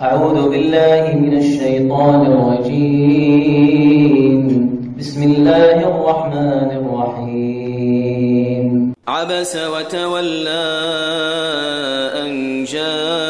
أعوذ بالله من الشيطان الرجيم. بسم الله الرحمن الرحيم. عبس وتولى أن جاءه